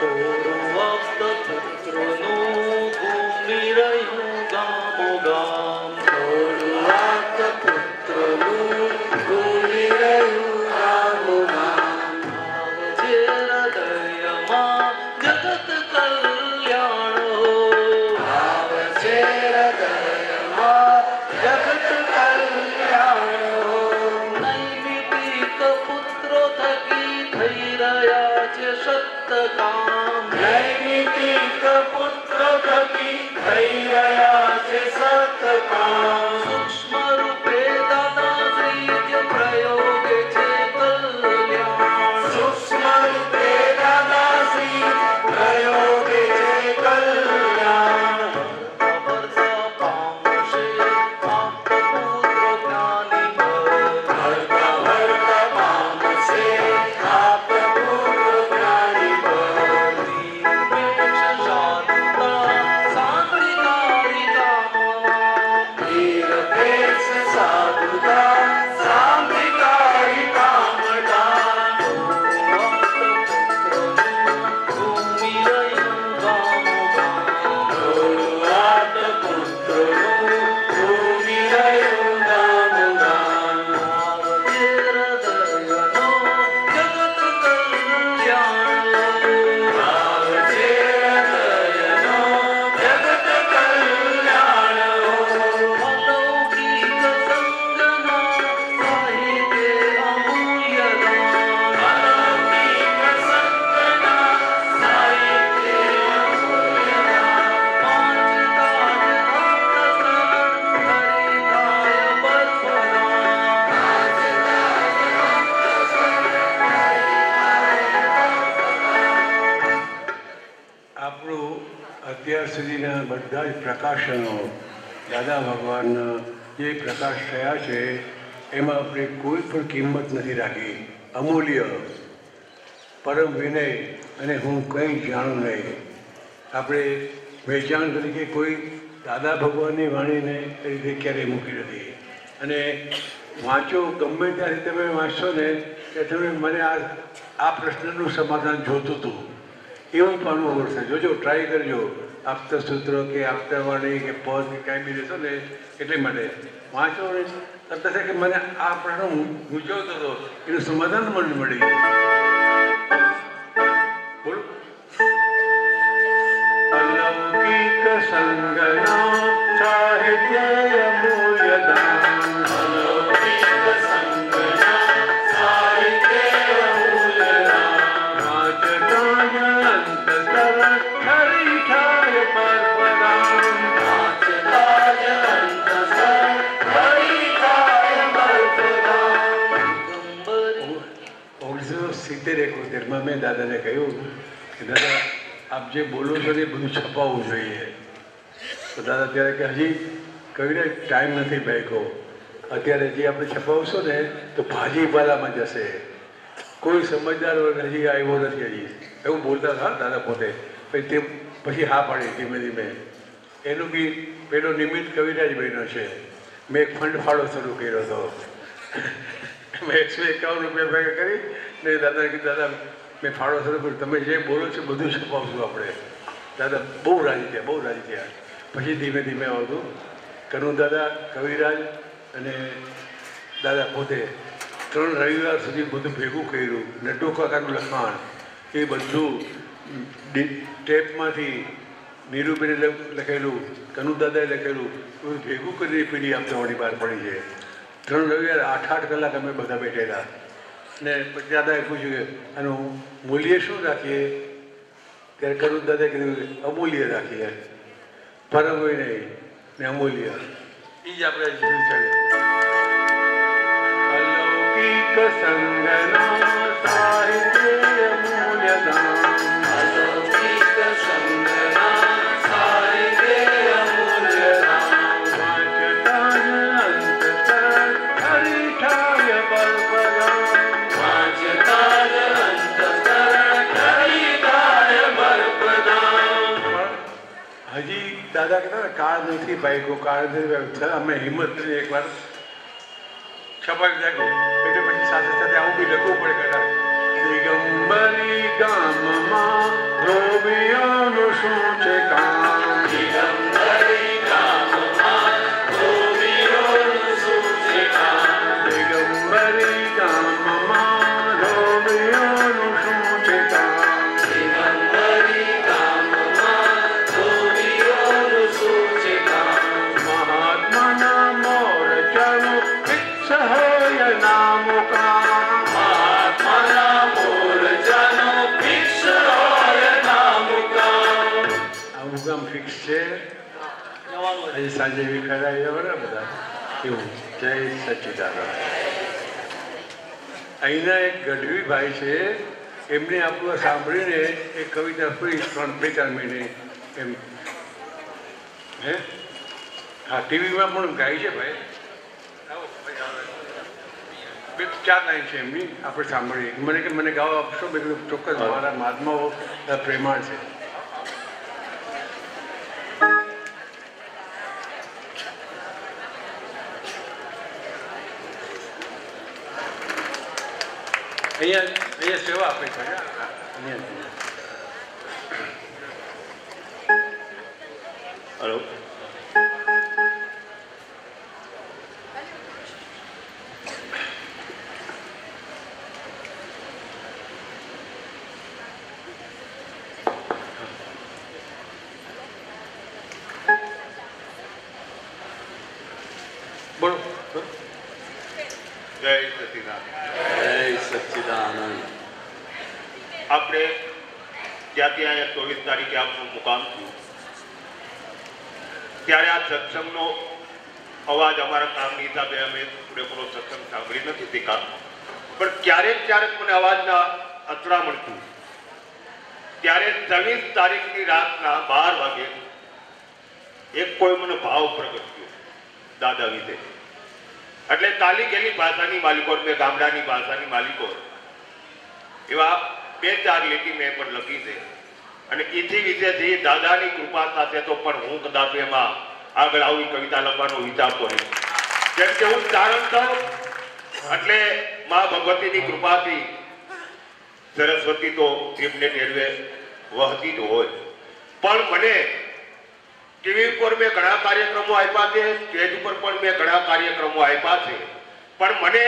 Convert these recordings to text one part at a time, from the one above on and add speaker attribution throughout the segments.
Speaker 1: ो भो
Speaker 2: юга Бога. થકી થઈ રહ્યા છે
Speaker 3: પ્રકાશનો. દાદા ભગવાનના જે પ્રકાશ થયા છે, એમાં આપણે કોઈ પણ કિંમત નથી રાખી. અમૂલ્ય. પરમ વિનય અને હું કંઈ જાણું નહીં. આપણે વેચાણ તરીકે કોઈ દાદા ભગવાનની વાણીને એ રીતે ક્યારેય મૂકી નથી. અને વાંચો, ગમે ત્યારે તમે વાંચશો ને કે તમે મને આ આ પ્રશ્નનું સમાધાન જોતું હતું. એવું પણ અનુભવ થશે જોજો ટ્રાય કરજો. આપતા સૂત્રો કે આપતા વાણી કે પદ કે કાંઈ બી લેશો ને, એટલે માટે વાંચો ને. તરત છે કે મને આ પ્રશ્ન મૂંઝવતો હતો, એનું સમાધાન મને મળી ગયું. અલૌકિક સંગના સાહિત્ય એકોતેરમાં મેં દાદાને કહ્યું કે, દાદા, આપ જે બોલો છો ને એ બધું છપાવવું જોઈએ. તો દાદા ત્યારે કે હજી કવિને ટાઈમ નથી બેકો અત્યારે જે આપણે છપાવશો ને, તો ભાજીપાલામાં જશે. કોઈ સમજદાર હજી આવ્યો નથી હજી. એવું બોલતા હતા દાદા પોતે. પછી તે, પછી હા પાડી ધીમે ધીમે. એનું બી પેલો નિમિત્ત કવિરાજ બન્યો છે. મેં એક ફંડ ફાળો શરૂ કર્યો હતો. મેં એકસો એકાવન રૂપિયા ભેગા કરી ને દાદાને કીધું દાદા, મેં ફાળો શરૂ પણ તમે જે બોલો છો બધું છપાવશું આપણે. દાદા, બહુ રાજી થયા, બહુ રાજી થયા. પછી ધીમે ધીમે આવતું, કનુ દાદા, કવિરાજ અને દાદા પોતે ત્રણ રવિવાર સુધી બધું ભેગું કર્યું, નટુ કાકાનું લખાણ, એ બધું ટેપમાંથી નીરુબેને લખેલું, કનુ દાદાએ લખેલું, બધું ભેગું કરીને પીડી આપતાવાળી બહાર પડી છે. ત્રણ રવિવાર આઠ આઠ કલાક અમે બધા બેઠેલા ને પછી દાદાએ પૂછ્યું કે આનું મૂલ્ય શું રાખીએ? ત્યારે કરું દાદાએ કીધું અમૂલ્ય રાખીએ. પરમ હોય નહીં ને અમૂલ્ય. એ જ આપણે જીવન ચાલે અલૌકિક સંગના સાહિત્ય દાદા કહેતા ને કાળ નથી ભાઈકો કાળ નથી અમે હિંમત કરીને એકવાર છપાવી નાખો એટલે પછી સાથે સાથે આવું બી લખવું પડે કદાચ. દિગંબરી ગામમાં ધ્રુવિયાનું શું છે
Speaker 2: કામ? ફિક્સ છે.
Speaker 3: આજે સાંજે વિખરાઈ જવાના બધા. એવું. જય સચ્ચિદાનંદ અહીંના એક ગઢવી ભાઈ છે. એમને આપણું સાંભળીને એક કવિતા પૂરી ત્રણ બે ચાર મહિને એમ. હે? હા ટીવીમાં પણ ગાય છે ભાઈ, બે ચાર લાઈન છે એમની. આપણે સાંભળીએ. મને કે મને ગાવા આપશો? બે ચોક્કસ મારા મહાત્માઓ પ્રેમાળ છે. અહીંયા અહીંયા સેવા આપે છે. અહીંયા
Speaker 1: હલો
Speaker 3: બોલો બોલો.
Speaker 1: જય સચિદાન
Speaker 2: જય સચ્ચિદાનંદ
Speaker 1: આપણે જ્યાંથી અહીંયા ચોવીસ મુકામ થયું. ત્યારે આ સત્સંગનો અવાજ અમારા કામની હિસાબે અમે પૂરેપૂરો સત્સંગ સાંભળી નથી શીખા પણ ક્યારેક ક્યારેક મને અવાજના અથડામણ થયું ત્યારે છવ્વીસ તારીખની રાતના બાર વાગે એક કોઈ મને ભાવ પ્રગટ થયો, દાદા વિશે એટલે તાલી ગયેલી ભાષાની માલિકો મેં ગામડાની ભાષાની માલિકો એવા બે ચાર લીટી મેં પણ લખી છે. અને એથી વિશેથી દાદાની કૃપા સાથે તો પણ હું કદાચ એમાં આગળ આવી કવિતા લખવાનો વિચારતો રહી કેમ કે હું ચારણ છું એટલે મા ભગવતીની કૃપાથી સરસ્વતી તો એમને ટેરવે વહતી જ હોય. પણ મને ટીવી ઉપર મેં ઘણા કાર્યક્રમો આપ્યા છે, સ્ટેજ ઉપર પણ મેં ઘણા કાર્યક્રમો આપ્યા છે. પણ મને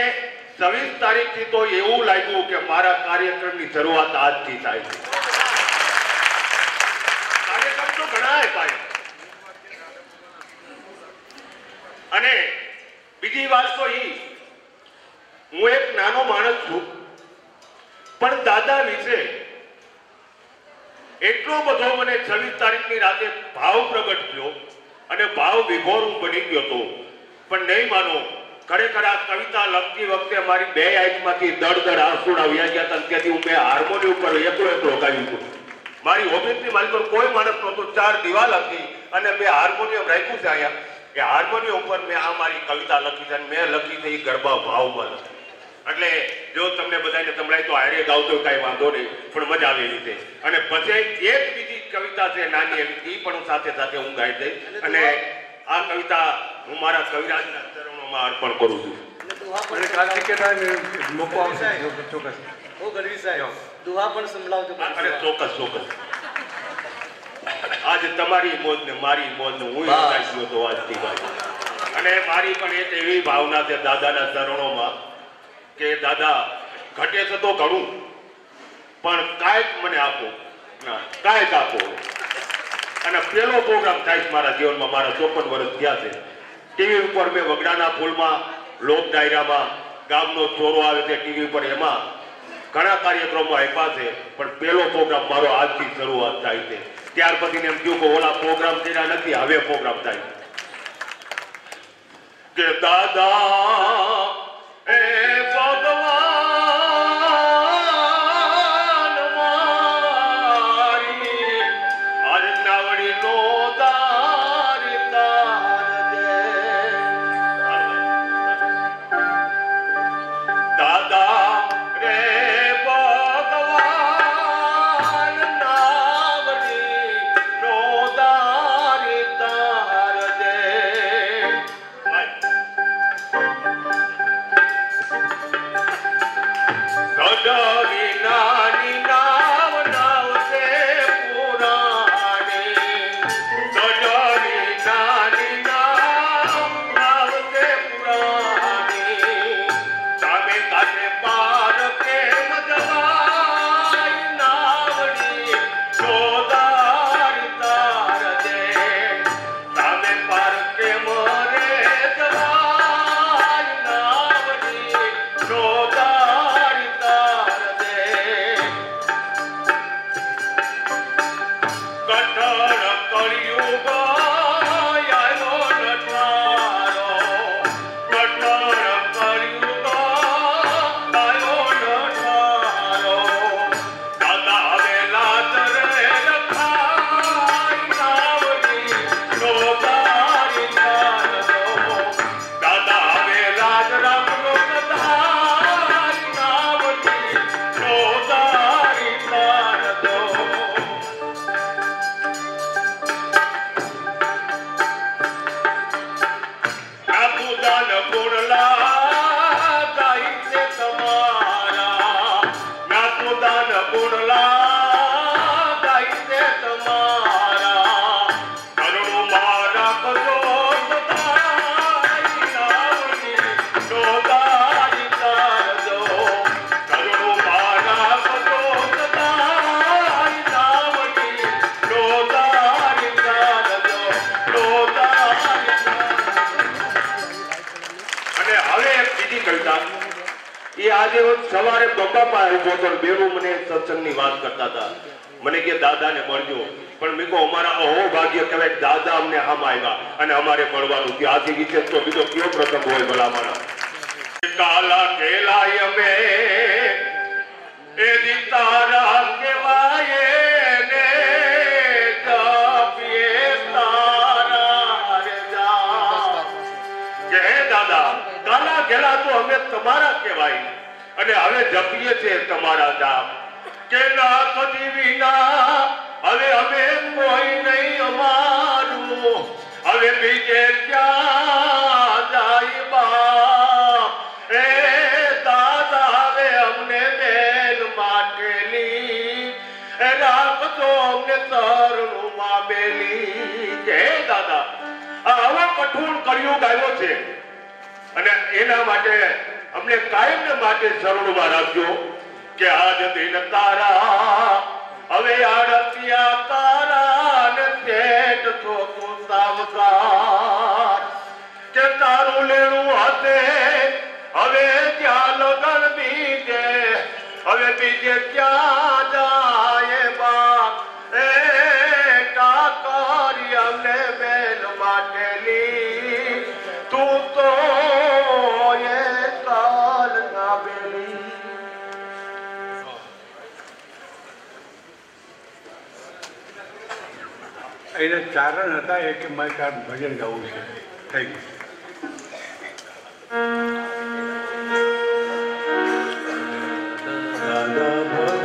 Speaker 1: છવ્વીસ તારીખથી તો એવું લાગ્યું કે મારા કાર્યક્રમની શરૂઆત આજથી થાય છે. અને બીજી વાત તો એ હું એક નાનો માણસ છું, પણ દાદા વિશે એટલો બધો મને છવ્વીસ તારીખની રાતે ભાવ પ્રગટ થયો અને ભાવ વિભોર હું બની ગયો હતો. પણ નહીં માનો, ખરેખર આ કવિતા લખતી વખતે મારી બે આંખમાંથી દડ દળ આંસુડા વ્યા ગયા હતા ત્યાંથી હું બે હાર્મોનિયમ ઉપર એકલો એકલો ગાયું હતું મારી ઓફિસની મારી પર કોઈ માણસ નહોતો. ચાર દિવાલ હતી અને મેં હાર્મોનિયમ રાખ્યું છે અહીંયા. એ હાર્મોનિયમ ઉપર મેં આ મારી કવિતા લખી છે અને મેં લખી છે એ ગરબા ભાવમાં. લખી એટલે જો તમને બધાને સંભળાય તો હારે ગાવતો કાંઈ વાંધો નહીં પણ મજા આવે એવી છે. અને પછી એક બીજી કવિતા છે નાની એવી એ પણ સાથે સાથે હું ગાઈ દઈશ. અને આ કવિતા હું મારા કવિરાજના ચરણોમાં અર્પણ કરું છું.
Speaker 2: અને
Speaker 3: મોકો આવશે. ચોક્કસ
Speaker 2: ઓ ગરવી સાહેબ. દુહા પણ સંભળાવજો
Speaker 1: અરે ચોક્કસ ચોક્કસ. આજે તમારી મોજ ને મારી મોજ ને હું. ગયો તો આજથી ભાઈ. અને મારી પણ એક એવી ભાવના છે દાદાના ચરણોમાં કે દાદા ઘટે છે તો ઘણું પણ કાંઈક મને આપો. કાંઈક આપો. અને પેલો પ્રોગ્રામ થાય મારા જીવનમાં મારા ચોપન વર્ષ થયા છે. ટીવી ઉપર મેં વગડાના ફૂલમાં લોક ડાયરામાં ગામનો ચોરો આવે છે ટીવી ઉપર એમાં ઘણા કાર્યક્રમો આપ્યા છે, પણ પેલો પ્રોગ્રામ મારો આજથી શરૂઆત થાય છે. ત્યાર પછી એમ કહ્યું કે ઓલા પ્રોગ્રામ કર્યા નથી, હવે પ્રોગ્રામ થાય. કે દાદા, એ આજે સવારે પપ્પા પાસે ઊભો હતો મને સત્સંગની વાત કરતા હતા. મને કે દાદાને મળજો. પણ મેં કહું અમારા અહો ભાગ્ય કહેવાય દાદા અમને હામ આવ્યા અને અમારે મળવાનું આથી વિશે તો બીજો કયો પ્રસંગ હોય ભલા મારા કાલા કેલાય અમે એ તારા કેવાય ને તારા કે દાદા કાલા ઘેલા તો અમે તમારા કહેવાય. અને હવે જપીએ છીએ તમારા જાપ કે નાથ વિના હવે અમે કોઈ નહીં અમારું. હવે બીજે ક્યાં જાય બાપ? એ દાદા, હવે અમને બેન માટેલી એ રાખજો અમને તરણું માં કે દાદા આવા કઠોળ કળિયુગ આવ્યો છે. અને એના માટે અમને કાયમ માટે શરણમાં રાખજો કે આજ દિન તારા, હવે આડતિયા તારા ને પેટ છો તું સાવકાર. કે તારું લેણું હતે હવે ત્યાં લગન બીજે, હવે બીજે ક્યાં જાય
Speaker 2: એના ચારણ હતા એ કે મારે તાર ભજન ગાવું છે. થેન્ક યુ દાદા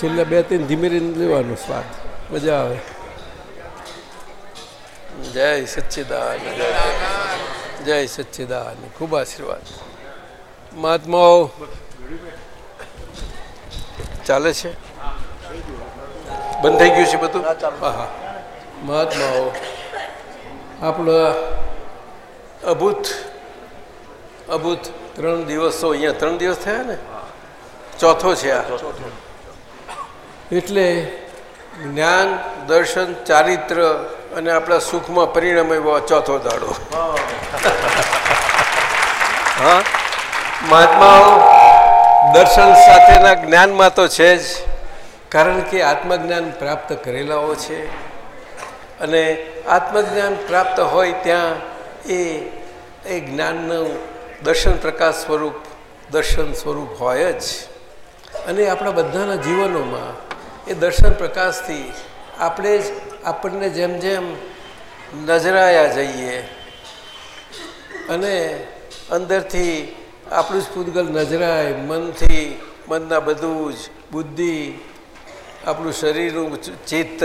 Speaker 4: છેલ્લા બે ત્રણ ધીમે ધીમે લેવાનું સ્વાદ. મજા આવે. જય સચ્ચિદાન જય સચ્ચિદાન ખૂબ આશીર્વાદ. મહાત્માઓ ચાલે છે? બંધ થઈ ગયું છે બધું? હા હા મહાત્માઓ આપણા અભૂત અભૂત ત્રણ દિવસો અહીંયા ત્રણ દિવસ થયા ને? ચોથો છે આ. એટલે જ્ઞાન, દર્શન, ચારિત્ર અને આપણા સુખમાં પરિણમે એવો ચોથો દાડો. હા. મહાત્માઓ, દર્શન સાથેના જ્ઞાનમાં તો છે જ, કારણ કે આત્મજ્ઞાન પ્રાપ્ત કરેલાઓ છે. અને આત્મજ્ઞાન પ્રાપ્ત હોય ત્યાં એ એ જ્ઞાનનું દર્શન પ્રકાશ સ્વરૂપ, દર્શન સ્વરૂપ હોય જ. અને આપણા બધાના જીવનોમાં એ દર્શન પ્રકાશથી આપણે જ આપણને જેમ જેમ નજરાયા જઈએ અને અંદરથી આપણું જ પૂતગલ નજરાય, મનથી, મનના બધું જ બુદ્ધિ, આપણું શરીરનું ચિત્ત,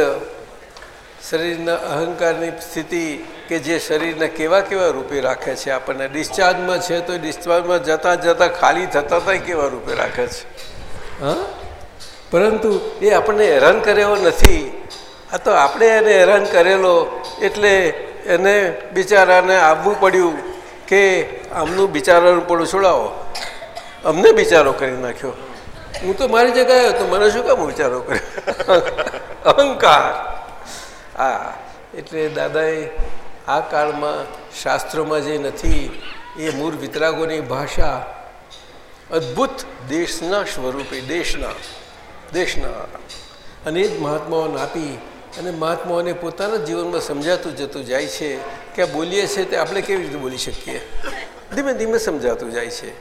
Speaker 4: શરીરના અહંકારની સ્થિતિ કે જે શરીરને કેવા કેવા રૂપે રાખે છે આપણને. ડિસ્ચાર્જમાં છે તો ડિસ્ચાર્જમાં જતાં જતાં ખાલી થતાં ત્યાં કેવા રૂપે રાખે છે? હા? પરંતુ એ આપણને હેરાન કર્યો નથી. આ તો આપણે એને હેરાન કરેલો એટલે એને બિચારાને આવવું પડ્યું કે આમનું બિચારાનું પડું છોડાવો. અમને બિચારો કરી નાખ્યો. હું તો મારી જગ્યાએ હતો મને શું કામ વિચારો કર્યો? અહંકાર. હા, એટલે દાદાએ આ કાળમાં શાસ્ત્રોમાં જે નથી, એ મૂળ વિતરાગોની ભાષા અદ્ભુત દેશના સ્વરૂપે, દેશના દેશના અને એ જ મહાત્માઓને આપી અને મહાત્માઓને પોતાના જીવનમાં સમજાતું જતું જાય છે કે આ બોલીએ છીએ તે આપણે કેવી રીતે બોલી શકીએ? ધીમે ધીમે સમજાતું જાય છે.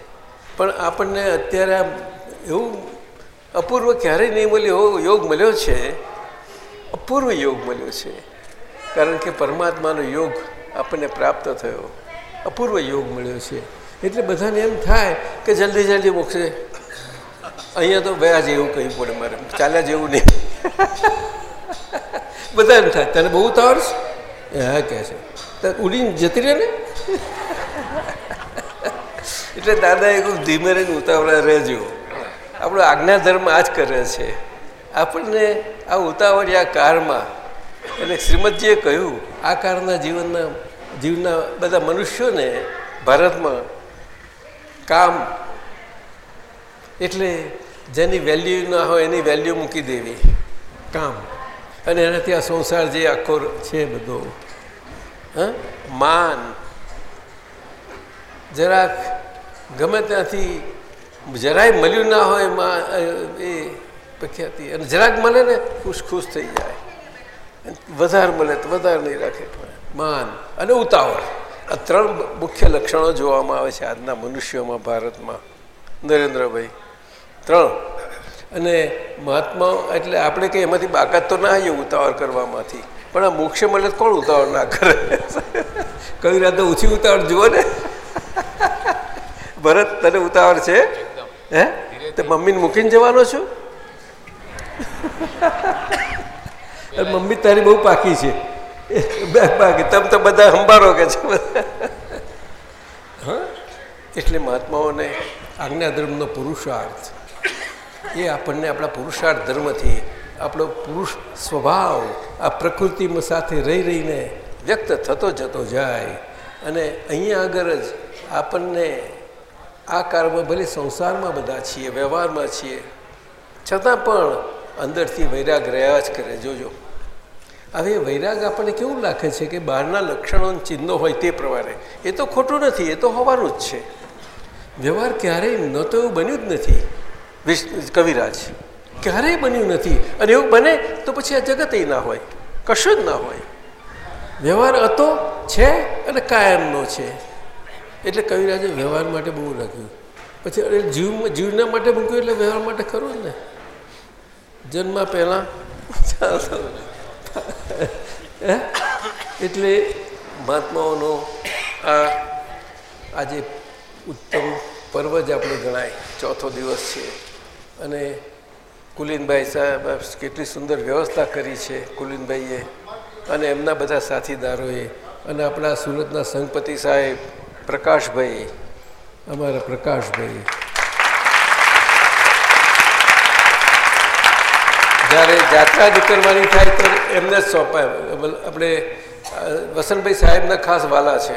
Speaker 4: પણ આપણને અત્યારે એવું અપૂર્વ ક્યારેય નહીં મળ્યો યોગ મળ્યો છે? અપૂર્વ યોગ મળ્યો છે. કારણ કે પરમાત્માનો યોગ આપણને પ્રાપ્ત થયો. અપૂર્વ યોગ મળ્યો છે. એટલે બધાને એમ થાય કે જલ્દી જલ્દી મોકશે અહીંયા તો ગયા જેવું કહ્યું પડે મારે ચાલ્યા જેવું નહીં. બધા એમ થાય, તને બહુ તાર છે? હા કહે છે. તો ઉડીને જતી રહે ને? એટલે દાદાએ કહ્યું, ધીમે રહીને ઉતાવળા રહેજો. આપણો આજ્ઞા ધર્મ આ જ કરે છે. આપણને આ ઉતાવળિયા કારમાં. એટલે શ્રીમદજીએ કહ્યું, આ કારના જીવનના, જીવના બધા મનુષ્યોને ભારતમાં કામ એટલે જેની વેલ્યુ ના હોય એની વેલ્યુ મૂકી દેવી. કામ. અને એનાથી આ સંસાર જે આખો છે બધો. હા? માન. જરાક ગમે ત્યાંથી જરાય મળ્યું ના હોયમાં એ પ્રખ્યાતિ. અને જરાક મળે ને ખુશ ખુશ થઈ જાય. વધારે મળે તો વધારે નહીં રાખે. માન અને ઉતાવળ. આ ત્રણ મુખ્ય લક્ષણો જોવામાં આવે છે આજના મનુષ્યોમાં, ભારતમાં. નરેન્દ્રભાઈ. ત્રણ. અને મહાત્મા એટલે આપણે કંઈ એમાંથી બાકાત તો ના આવીએ ઉતાવળ કરવામાંથી. પણ આ મોક્ષ મળે કોણ ઉતાવળ ના કરે? કઈ રાત ઓછી ઉતાવળ જુઓ ને. ભરત તને ઉતાવળ છે? હે? તે મમ્મીને મૂકીને જવાનો છું? મમ્મી તારી બહુ પાકી છે. બાકી તમે તો બધા સંભાળો કે છે? હા? એટલે મહાત્માઓને આજ્ઞાધર્મનો પુરુષાર્થ. એ આપણને આપણા પુરુષાર્થ ધર્મથી, આપણો પુરુષ સ્વભાવ, આ પ્રકૃતિમાં સાથે રહી રહીને વ્યક્ત થતો જતો જાય. અને અહીંયા આગળ જ આપણને આ કાળમાં ભલે સંસારમાં બધા છીએ, વ્યવહારમાં છીએ, છતાં પણ અંદરથી વૈરાગ રહ્યા જ કરે. જોજો. હવે વૈરાગ આપણને કેવું લાગે છે કે બહારના લક્ષણો ચિહ્નો હોય તે પ્રમાણે? એ તો ખોટું નથી, એ તો હોવાનું જ છે. વ્યવહાર ક્યારેય ન તો એવું બન્યું જ નથી. કવિરાજ. ક્યારેય બન્યું નથી. અને એવું બને તો પછી આ જગત ના હોય. કશું જ ના હોય. વ્યવહાર હતો, છે અને કાયમનો છે. એટલે કવિરાજે વ્યવહાર માટે બહુ લખ્યું પછી અરે જીવ, જીવના માટે મૂક્યું એટલે વ્યવહાર માટે ખરું ને? જન્મ પહેલાં. એટલે મહાત્માઓનો આ આજે ઉત્તમ પર્વ જ આપણે ગણાય. ચોથો દિવસ છે. અને કુલીનભાઈ સાહેબ કેટલી સુંદર વ્યવસ્થા કરી છે કુલીનભાઈએ. અને એમના બધા સાથીદારોએ અને આપણા સુરતના સંઘપતિ સાહેબ પ્રકાશભાઈ અમારા પ્રકાશભાઈ જ્યારે જાત્રા નીકળવાની થાય તો એમને જ સોંપાય. આપણે વસંતભાઈ સાહેબના ખાસ વાલા છે.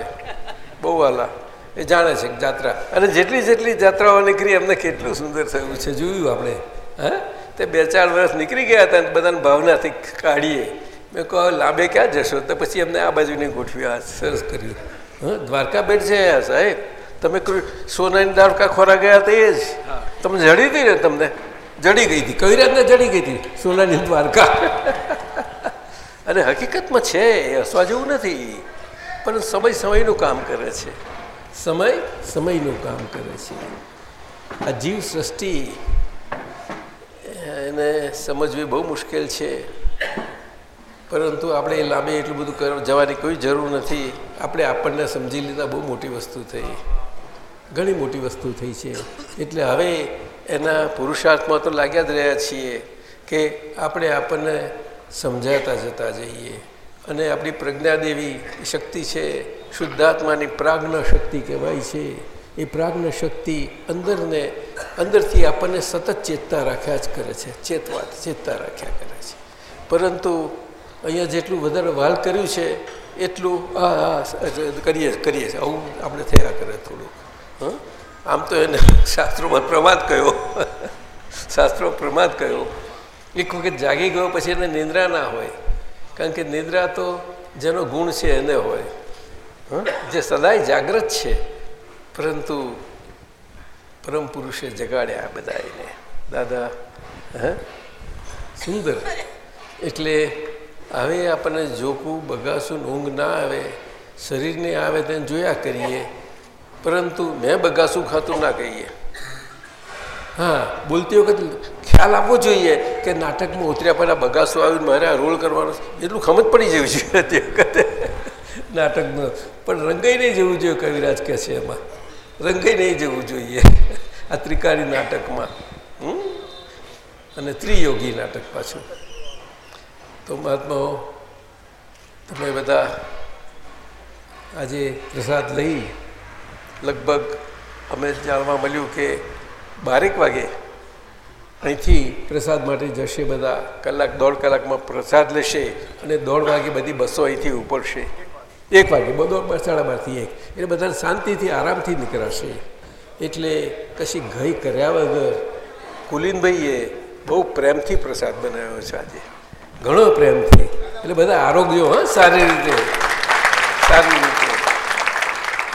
Speaker 4: બહુ વાલા. એ જાણે છે જાત્રા. અને જેટલી જેટલી જાત્રાઓ નીકળી એમને કેટલું સુંદર થયું છે જોયું આપણે. હા? તે બે ચાર વર્ષ નીકળી ગયા હતા અને બધાને ભાવનાથી કાઢીએ. મેં કહો લાંબે ક્યાં જશો? તો પછી એમને આ બાજુની ગોઠવી આ સરસ કર્યું. હં? દ્વારકા બેટ છે સાહેબ. તમે કોઈ સોનાની દ્વારકા ખોરા ગયા હતા એ જ. તમે જડી હતી ને તમને? જડી ગઈ હતી. રાતને જડી ગઈ હતી? સોનાની દ્વારકા. અને હકીકતમાં છે એ હસવા જેવું નથી. પણ સમય સમયનું કામ કરે છે. સમય સમયનું કામ કરે છે. આ જીવ સૃષ્ટિ, એને સમજવી બહુ મુશ્કેલ છે. પરંતુ આપણે લાંબે એટલું બધું જવાની કોઈ જરૂર નથી. આપણે આપણને સમજી લીધા બહુ મોટી વસ્તુ થઈ. ઘણી મોટી વસ્તુ થઈ છે. એટલે હવે એના પુરુષાર્થમાં તો લાગ્યા જ રહ્યા છીએ કે આપણે આપણને સમજાતા જતા જઈએ. અને આપણી પ્રજ્ઞાદેવી શક્તિ છે. શુદ્ધાત્માની પ્રાગ્ન શક્તિ કહેવાય છે. એ પ્રાગ્ન શક્તિ અંદરને, અંદરથી આપણને સતત ચેતતા રાખ્યા જ કરે છે. ચેતવા, ચેતતા રાખ્યા કરે છે. પરંતુ અહીંયા જેટલું વધારે વાલ કર્યું છે, એટલું આ કરીએ કરીએ છીએ. આવું આપણે થયા કરે થોડુંક. આમ તો એને શાસ્ત્રોમાં પ્રમાદ કયો. શાસ્ત્રો પ્રમાદ કયો. એક વખત જાગી ગયો, પછી એને નિંદ્રા ના હોય. કારણ કે નિંદ્રા તો જેનો ગુણ છે એને હોય. જે સદાય જાગ્રત છે, પરંતુ પરમ પુરુષે જગાડ્યા બધા એને. દાદા, હ? સુંદર. એટલે હવે આપણને જોકું બગાસું, ઊંઘ ના આવે, શરીરને આવે તેને જોયા કરીએ, પરંતુ મેં બગાસું ખાતું ના કહીએ. હા, બોલતી વખત ખ્યાલ આપવો જોઈએ કે નાટકમાં ઉતર્યા પહેલાં બગાસું આવ્યું મારે આ રોલ કરવાનો છે. એટલું ખમત પડી જવું જોઈએ તે વખતે. નાટકનું. પણ રંગાઈ નહીં જવું જોઈએ કવિરાજ કહે છે એમાં. રંગાઈ નહીં જવું જોઈએ આ ત્રિકારી નાટકમાં? અને ત્રિયોગી નાટક પાછું. તો મહાત્માઓ તમે બધા આજે પ્રસાદ લઈ લગભગ અમે જાણવા મળ્યું કે બારેક વાગે અહીંથી પ્રસાદ માટે જશે બધા. કલાક, દોઢ કલાકમાં પ્રસાદ લેશે અને દોઢ વાગે બધી બસો અહીંથી ઉપડશે. એક વાગે બધો સાડા બારથી એક. એટલે બધાને શાંતિથી આરામથી નીકળાશે એટલે કશી ઘઈ કર્યા વગર કુલીનભાઈએ બહુ પ્રેમથી પ્રસાદ બનાવ્યો છે આજે. ઘણો પ્રેમથી. એટલે બધા આરોગ્ય હા સારી રીતે. સારી રીતે.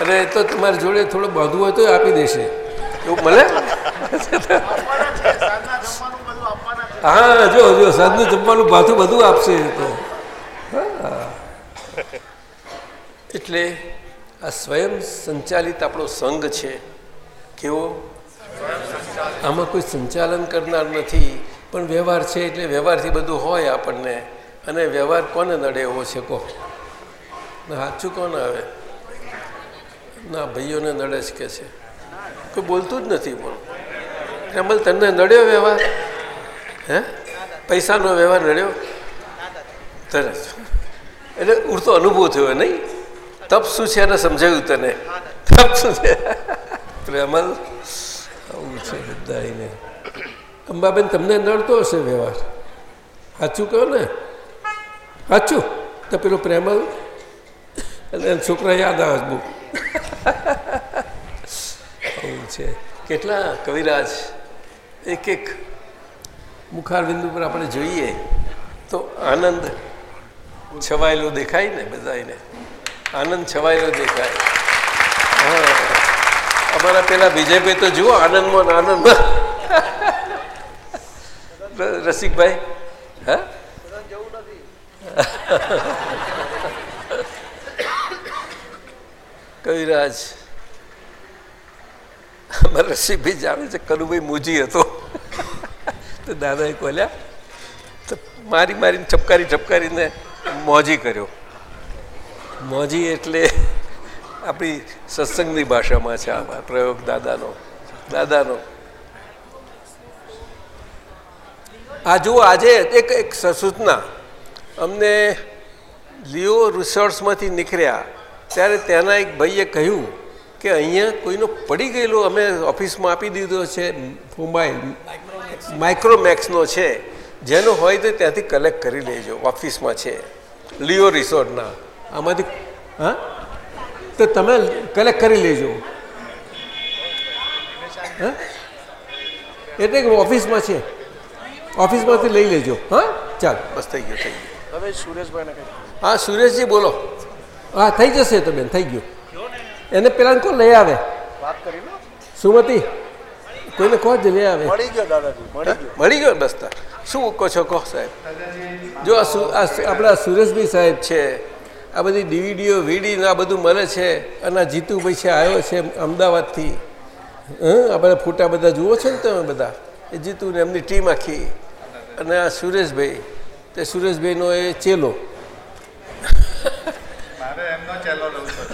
Speaker 4: અને તો તમારી જોડે થોડું બાંધવું હોય તો આપી દેશે. એવું મળે? હા જો જો સાંજનું જમવાનું ભાથું બધું આપશે તો હા. એટલે આ સ્વયં સંચાલિત આપણો સંઘ છે. કેવો? આમાં કોઈ સંચાલન કરનાર નથી, પણ વ્યવહાર છે એટલે વ્યવહારથી બધું હોય આપણને. અને વ્યવહાર કોને નડે એવો છે કહો? સાચું કોણ આવે? ના, ભાઈઓને નડે જ કે છે. કોઈ બોલતું જ નથી પણ અમલ તને નડ્યો વ્યવહાર? હે? પૈસાનો વ્યવહાર નડ્યો? તરત એટલે ઉડતો અનુભવ થયો નહીં? તપ શું છે એને સમજાવ્યું તને? તપ શું છે? પ્રેમલ આવું છે બધાને અંબાબેન, તમને નડતો હશે વ્યવહાર? સાચું કહો ને. સાચું. તો પેલો પ્રેમલ અને છોકરા યાદ આવે બહુ. આવું છે. કેટલા કવિરાજ એક એક મુખારબિંદુ પર આપણે જોઈએ તો આનંદ છવાયેલો દેખાય ને બધાને આનંદ છવાયેલો દેખાય. અમારા પેલા વિજયભાઈ તો જુઓ, આનંદમાં આનંદમાં રસિકભાઈ, હા? કવિરાજ. અમારા રસિકભાઈ જાણે છે કનુભાઈ મોજી હતો. તો દાદાએ કોલ્યા તો મારી મારીને ઠપકારી ઠપકારીને મોજી કર્યો. મોજી એટલે આપણી સત્સંગની ભાષામાં છે આ પ્રયોગ દાદાનો. દાદાનો. આ જુઓ, આજે એક એક સૂચના અમને લિયો રિસોર્ટ્સમાંથી નીકળ્યા. ત્યારે ત્યાંના એક ભાઈએ કહ્યું કે અહીંયા કોઈનો પડી ગયેલો અમે ઓફિસમાં આપી દીધો છે, મોબાઈલ, માઇક્રોમેક્સનો છે. જેનો હોય તો ત્યાંથી કલેક્ટ કરી લેજો, ઓફિસમાં છે. લિયો રિસોર્ટના. આમાંથી હા? તો તમે કલેક્ટ કરી લેજો. હા? એટલે કે ઓફિસમાં છે. ઓફિસમાંથી લઈ લેજો. હા? ચાલ. બસ થઈ ગયું થઈ ગયું.
Speaker 5: હવે સુરેશભાઈને
Speaker 4: હા સુરેશજી બોલો. હા થઈ જશે તો બેન થઈ ગયું. એને પેલા કોણ લઈ આવે?
Speaker 5: વાત કરી
Speaker 4: સુમતી? કોઈને કહો જ લઈ આવે?
Speaker 5: મળી ગયો દાદાજી મળી ગયો.
Speaker 4: બસ શું કહો છો કહો સાહેબ. જો આ આપણા સુરેશભાઈ સાહેબ છે. આ બધી ડીવીડીઓ વીડીને આ બધું મળે છે. અને આ જીતુભાઈ છે આવ્યો છે અમદાવાદથી. હં? આ બધા ફોટા બધા જુઓ છો ને તમે બધા? એ જીતુને એમની ટીમ આખી. અને આ સુરેશભાઈ. તે સુરેશભાઈનો એ ચેલો.
Speaker 6: મારે એમનો ચેલો લઉં છું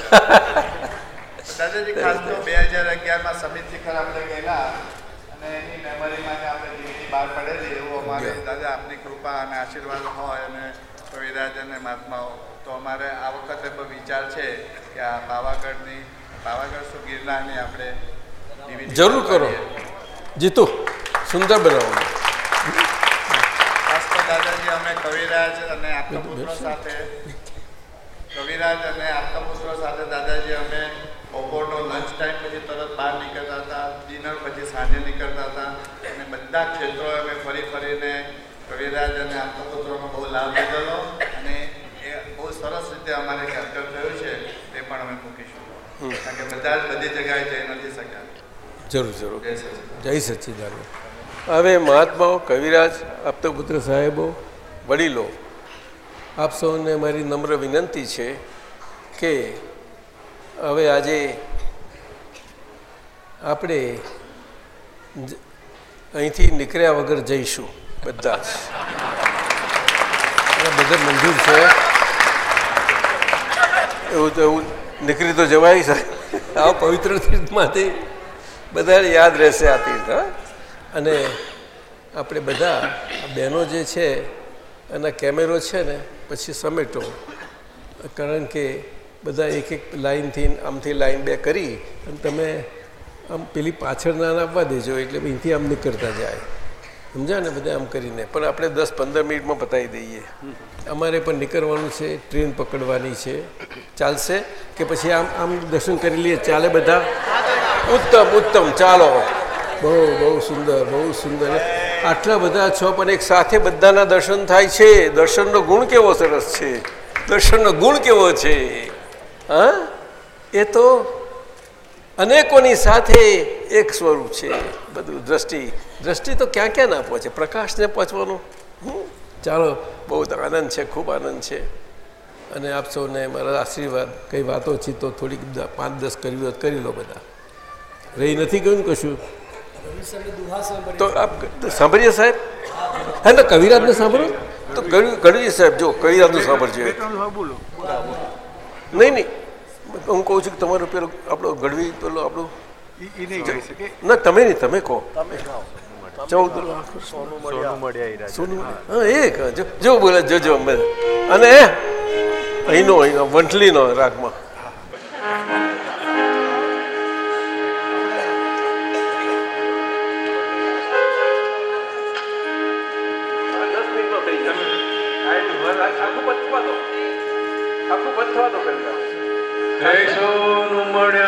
Speaker 6: દાદાજી ખાસ તો બે હજાર અગિયારમાં સમિત શિખર આપણે ગયેલા અને એની મેમરીમાં આપણે બહાર પડેલી. એવું અમારે દાદા આપની કૃપા અને આશીર્વાદ હોય અને કવિરાજ અને મહાત્માઓ. અમારે આ વખતે પણ વિચાર છે કે આ પાવાગઢની પાવાગઢ શું ગિરનારની આપણે
Speaker 4: જરૂર કરો.
Speaker 6: કરીએ.
Speaker 4: જીતુ સુંદર બનાવો.
Speaker 6: દાદાજી અમે કવિરાજ અને આપના પુત્રો સાથે કવિરાજ અને આપના પુત્રો સાથે દાદાજી અમે બપોરનો લંચ ટાઈમ પછી તરત બહાર નીકળતા હતા ડિનર પછી સાંજે નીકળતા હતા. અને બધા ક્ષેત્રો અમે ફરી ફરીને કવિરાજ અને આપના પુત્રોનો બહુ લાભ લીધેલો અને એ બહુ સરસ રીતે અમારે કેપ્ચર થયું છે તે પણ અમે મૂકીશું. કારણ કે બધા જ બધી જગ્યાએ જઈ નથી શક્યા.
Speaker 4: જરૂર જરૂર.
Speaker 6: જય.
Speaker 4: સચ્ચિદાનંદ હવે મહાત્માઓ કવિરાજ આપતો પુત્ર સાહેબો વડીલો આપ સૌને મારી નમ્ર વિનંતી છે કે હવે આજે આપણે અહીંથી નીકળ્યા વગર જઈશું બધા જ. બધા મંજૂર છે. એવું તો એવું નીકળી તો જવાય છે. આ પવિત્ર તીર્થમાંથી બધાને યાદ રહેશે આ તીર્થ અને આપણે બધા બહેનો જે છે, એના કેમેરો છે ને, પછી સમેટો. કારણ કે બધા એક એક લાઈનથી, આમથી લાઇન બે કરી, અને તમે આમ પેલી પાછળ ના આપવા દેજો, એટલે અહીંથી આમ નીકળતા જાય. સમજ્યા ને બધા આમ કરીને. પણ આપણે દસ પંદર મિનિટમાં પતાવી દઈએ. અમારે પણ નીકળવાનું છે, ટ્રેન પકડવાની છે. ચાલશે? કે પછી આમ આમ દર્શન કરી લઈએ? ચાલે બધા? ઉત્તમ ઉત્તમ. ચાલો. બહુ બહુ સુંદર બહુ સુંદર. આટલા બધા છો, પણ એક સાથે બધાના દર્શન થાય છે. દર્શનનો ગુણ કેવો સરસ છે. દર્શનનો ગુણ કેવો છે? હા? એ તો અનેકોની સાથે એક સ્વરૂપ છે. બધું દ્રષ્ટિ દ્રષ્ટિ તો ક્યાં ક્યાં ના પહોંચે? પ્રકાશને પહોંચવાનું? હમ. ચાલો બહુ આનંદ છે ખૂબ આનંદ છે. અને આપ સૌને મારા આશીર્વાદ કંઈ વાતો છે તો થોડીક પાંચ દસ કરવી હોય કરી લો બધા. રહી નથી ગયું ને કશું? તો આપ તો સાંભળીએ સાહેબ? હા ને કવિરાજને સાંભળો. તો ગઢવી સાહેબ જો કવિરાજનું સાંભળજો. નહીં નહીં. હું કહું છું કે તમારો પેલો આપણો ગઢવી પેલો આપણો ના તમે નહીં તમે કહો. ચૌદ. લાખ
Speaker 5: સોનું મળ્યા
Speaker 4: સોનું હા એ જો બોલે જોજો અમે. અને અહીંનો અહીંનો વંટલીનો રાગમાં.
Speaker 3: સોનું મળ્યા હીરા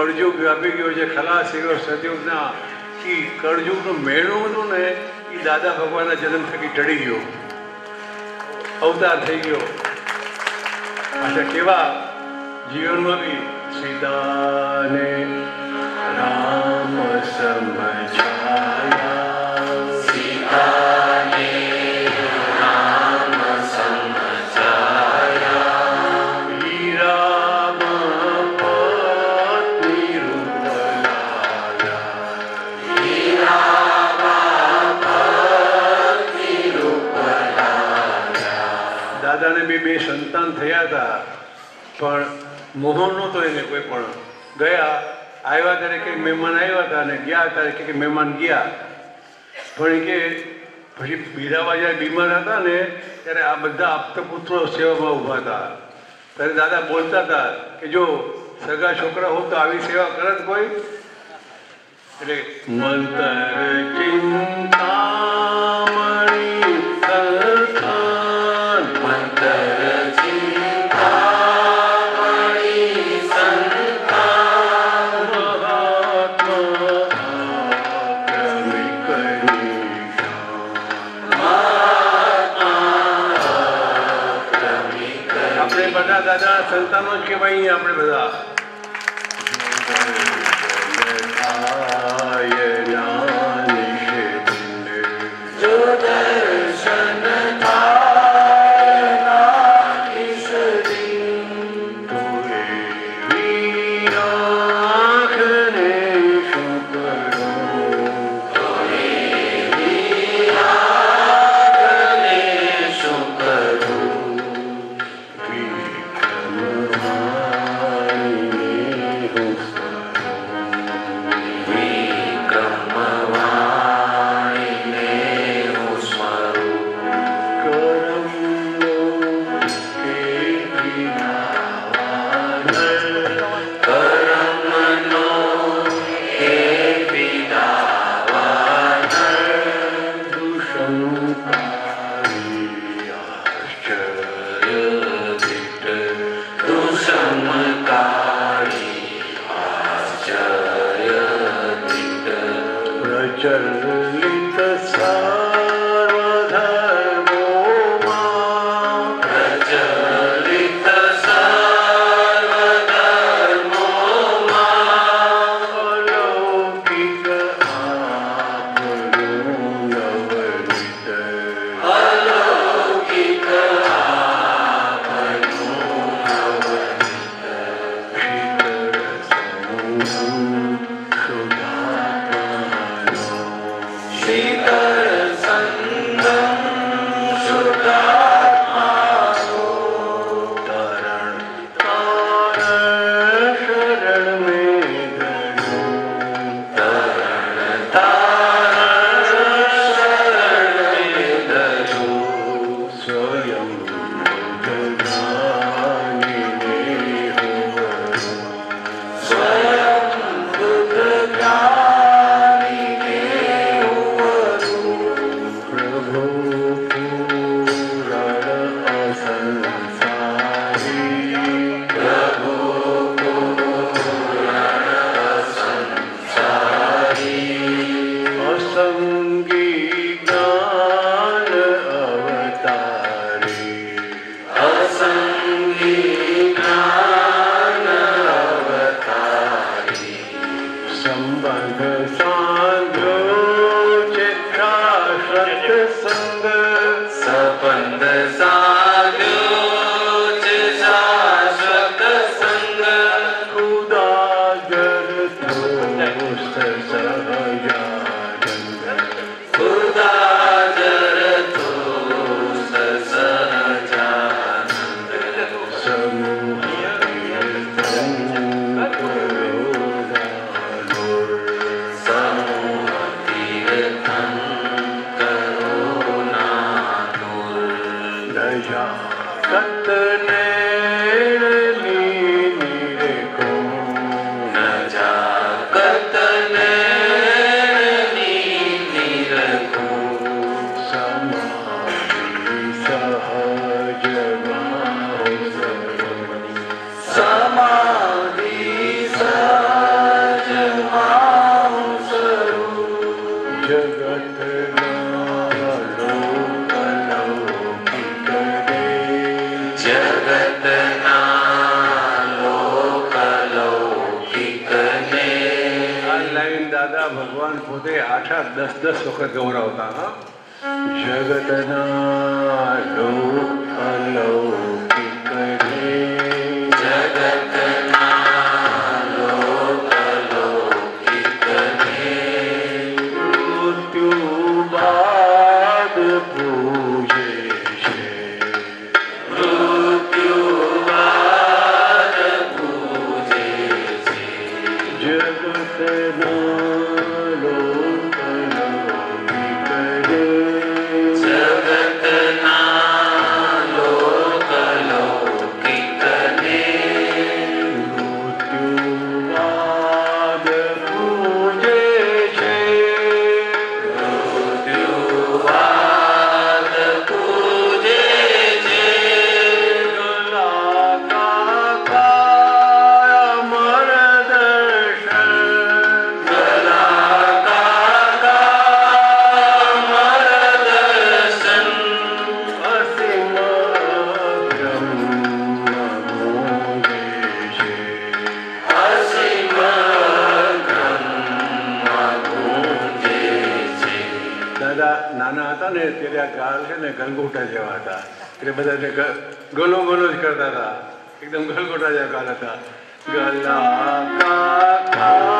Speaker 3: કળજુગ વ્યાપી ગયો છે, ખલાસ એવો સતયુગના કે કળજુગનો મેળો હતો ને એ દાદા ભગવાનના જન્મ થકી ટળી ગયો. અવતાર થઈ ગયો. અચ્છા કેવા જીવનમાં બી સીતાને મોહન નહોતો એને કોઈ પણ ગયા, આવ્યા ત્યારે કંઈક મહેમાન આવ્યા હતા અને ગયા ત્યારે કંઈક મહેમાન ગયા. પણ કે પછી બીરાવા જ્યારે બીમાર હતા ને, ત્યારે આ બધા આપતા પુત્રો સેવામાં ઊભા હતા. ત્યારે દાદા બોલતા હતા કે જો સગા છોકરા હોત તો આવી સેવા કરત કોઈ? એટલે મંતર ચિંતામણી આપણે બધા દાદા સંતાનો જ કહેવાય આપણે બધા. પાછા દસ દસ વખત ગૌરવતા જગતના લોક અલોક બધાને ગોલો ગોલો જ કરતા હતા. એકદમ ગલગોટા જેવા ગાતા હતા. ગલા કાકા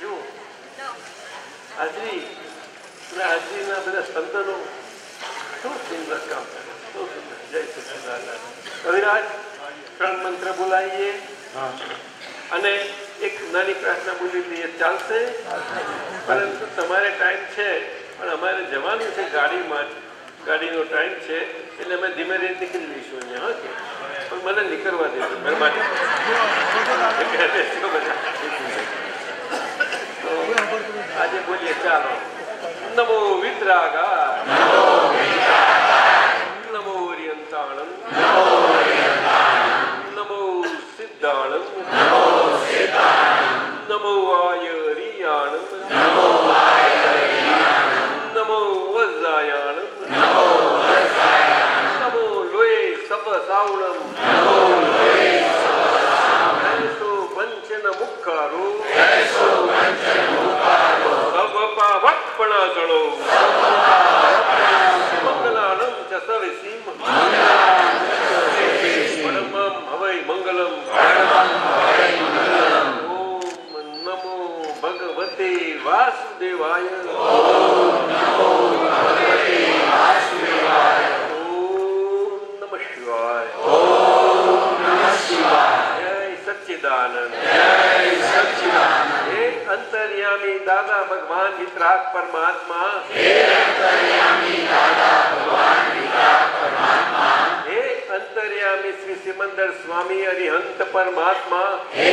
Speaker 4: જુઓ હાજરી અને હાજરીના બધા સ્પંદનો શું કામ કરે જય સચિદાનંદ કવિરાજ ત્રણ મંત્ર બોલાવીએ અને એક નાની પ્રાર્થના બોલી લઈએ ચાલશે પરંતુ તમારે ટાઈમ છે પણ અમારે જવાનું છે ગાડીમાં ગાડીનો ટાઈમ છે એટલે અમે ધીમે ધીમે નીકળી લઈશું અહીંયા હા કે મને નીકળવા દેજો મહેરબાની આજે બોલીએ ચાલો. નમો વિતરાગા. નમો નમો સિદ્ધાણમ. નમો આયરિયાણમ. નમો ಸಾವುಳಂ ಜಯಸು ಪಂಚನ ಮುಖಾರು ಸವ ಪಾವಪ್ಪಣಗಳು ಮಂಗಲಾನಂ ಚ ಸವಿಸಿಂಹ ಪರಮಂ ಹವೈ ಮಂಗಲಂ ಓಂ ನಮೋ ಭಗವತೆ ವಾಸುದೇವಾಯ ಓಂ ನಮೋ ಭಗವತೆ ವಾಸುದೇವಾಯ નમઃ શિવાય જય સચ્ચિદાનંદ હે અંતર્યામી દાદા ભગવાન વિતરાગ પરમાત્મા હે અંતર્યામી શ્રી સિમંદર સ્વામી અરિહંત પરમાત્મા હે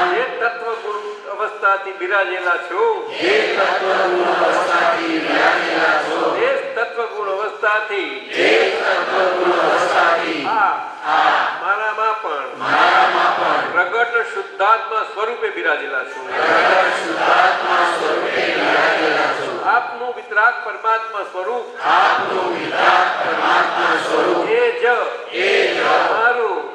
Speaker 4: અવસ્થાથી બિરાજેલા છો. એ તત્વ ગુણ અવસ્થાથી. મારામાં પણ. પ્રગટ શુદ્ધાત્મા સ્વરૂપે બિરાજેલા છો. આપનું વિતરાગ પરમાત્મા સ્વરૂપ. એ જ. મારું.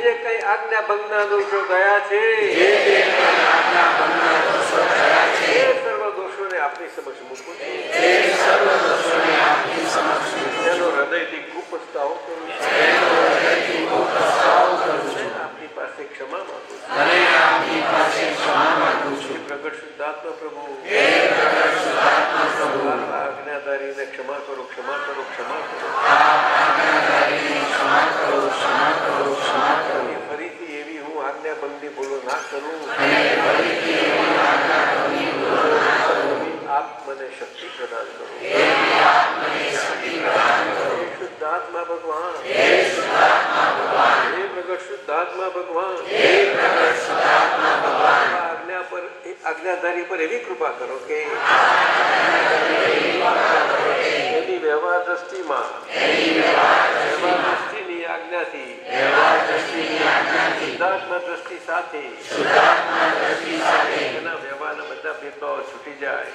Speaker 4: જે જે કઈ આજ્ઞા ભંગના દોષો ગયા છે એ સર્વ દોષોને આપની સમક્ષ મૂકું હૃદયથી ખૂબ પસ્તાવો કરું છું. આપની પાસે ક્ષમા માંગુ છું. શ્રી પ્રગટ શુદ્ધાત્મા પ્રભુ. આ આજ્ઞાધારીને ક્ષમા કરો ક્ષમા કરો ક્ષમા કરો અને ફરીથી એવી હું આજ્ઞા બંધી બોલો ના કરું આપ મને શક્તિ પ્રદાન કરો હે શુદ્ધાત્મા ભગવાન હે પ્રગટ શુદ્ધાત્મા ભગવાન આ આજ્ઞા પર એ આજ્ઞાધારી પર એવી કૃપા કરો કે વ્યવહાર દ્રષ્ટિમાં વ્યવહાર દ્રષ્ટિની આજ્ઞાથી, શુદ્ધાત્મા દ્રષ્ટિ સાથે, એના વ્યવહારના બધા ભેદભાવ છૂટી જાય.